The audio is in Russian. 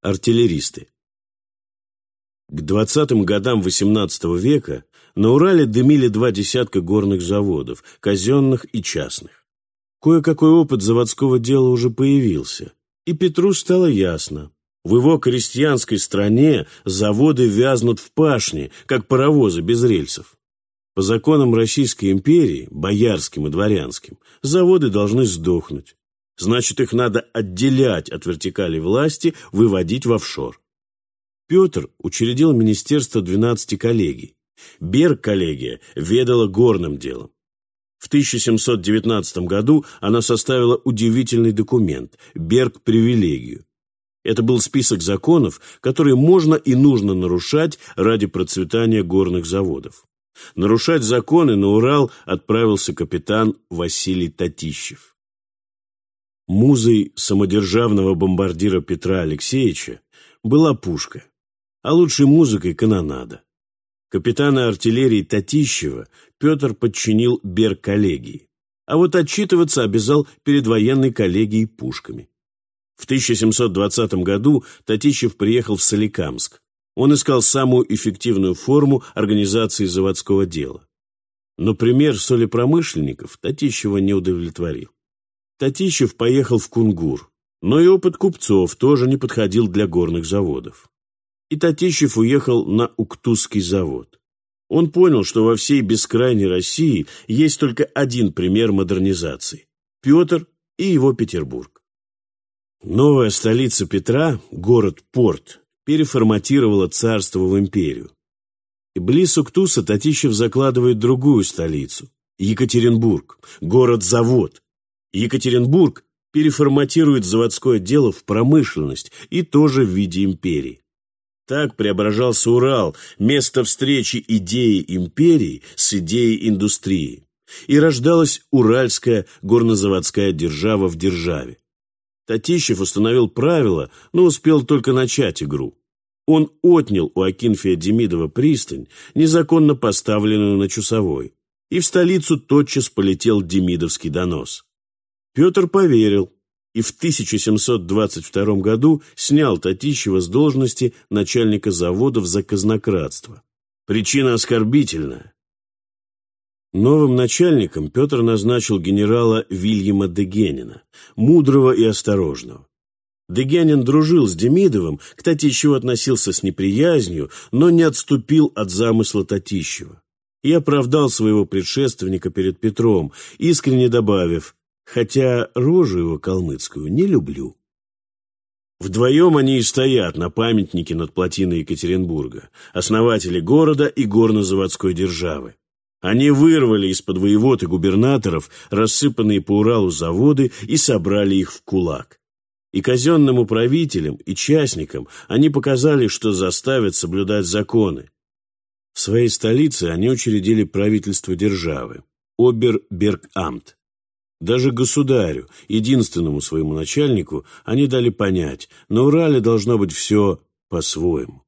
Артиллеристы. К 20-м годам XVIII века на Урале дымили два десятка горных заводов, казенных и частных. Кое-какой опыт заводского дела уже появился, и Петру стало ясно. В его крестьянской стране заводы вязнут в пашне, как паровозы без рельсов. По законам Российской империи, боярским и дворянским, заводы должны сдохнуть. Значит, их надо отделять от вертикали власти, выводить в офшор. Петр учредил министерство 12 коллегий. Берг-коллегия ведала горным делом. В 1719 году она составила удивительный документ – Берг-привилегию. Это был список законов, которые можно и нужно нарушать ради процветания горных заводов. Нарушать законы на Урал отправился капитан Василий Татищев. Музой самодержавного бомбардира Петра Алексеевича была пушка, а лучшей музыкой – канонада. Капитана артиллерии Татищева Петр подчинил Берг-коллегии, а вот отчитываться обязал перед военной коллегией пушками. В 1720 году Татищев приехал в Соликамск, он искал самую эффективную форму организации заводского дела. Но пример солепромышленников Татищева не удовлетворил. Татищев поехал в Кунгур, но и опыт купцов тоже не подходил для горных заводов. И Татищев уехал на Уктузский завод. Он понял, что во всей бескрайней России есть только один пример модернизации – Петр и его Петербург. Новая столица Петра, город Порт, переформатировала царство в империю. И близ Уктуса Татищев закладывает другую столицу – Екатеринбург, город-завод. Екатеринбург переформатирует заводское дело в промышленность и тоже в виде империи. Так преображался Урал, место встречи идеи империи с идеей индустрии. И рождалась Уральская горнозаводская держава в державе. Татищев установил правила, но успел только начать игру. Он отнял у Акинфия Демидова пристань, незаконно поставленную на Чусовой, и в столицу тотчас полетел Демидовский донос. Петр поверил и в 1722 году снял Татищева с должности начальника заводов за казнократство. Причина оскорбительная. Новым начальником Петр назначил генерала Вильяма Дегенина, мудрого и осторожного. Дегенин дружил с Демидовым, к Татищеву относился с неприязнью, но не отступил от замысла Татищева. И оправдал своего предшественника перед Петром, искренне добавив, хотя рожу его калмыцкую не люблю. Вдвоем они и стоят на памятнике над плотиной Екатеринбурга, основатели города и горнозаводской державы. Они вырвали из-под воевод и губернаторов рассыпанные по Уралу заводы и собрали их в кулак. И казенным управителям, и частникам они показали, что заставят соблюдать законы. В своей столице они учредили правительство державы – Обербергамт. Даже государю, единственному своему начальнику, они дали понять, на Урале должно быть все по-своему.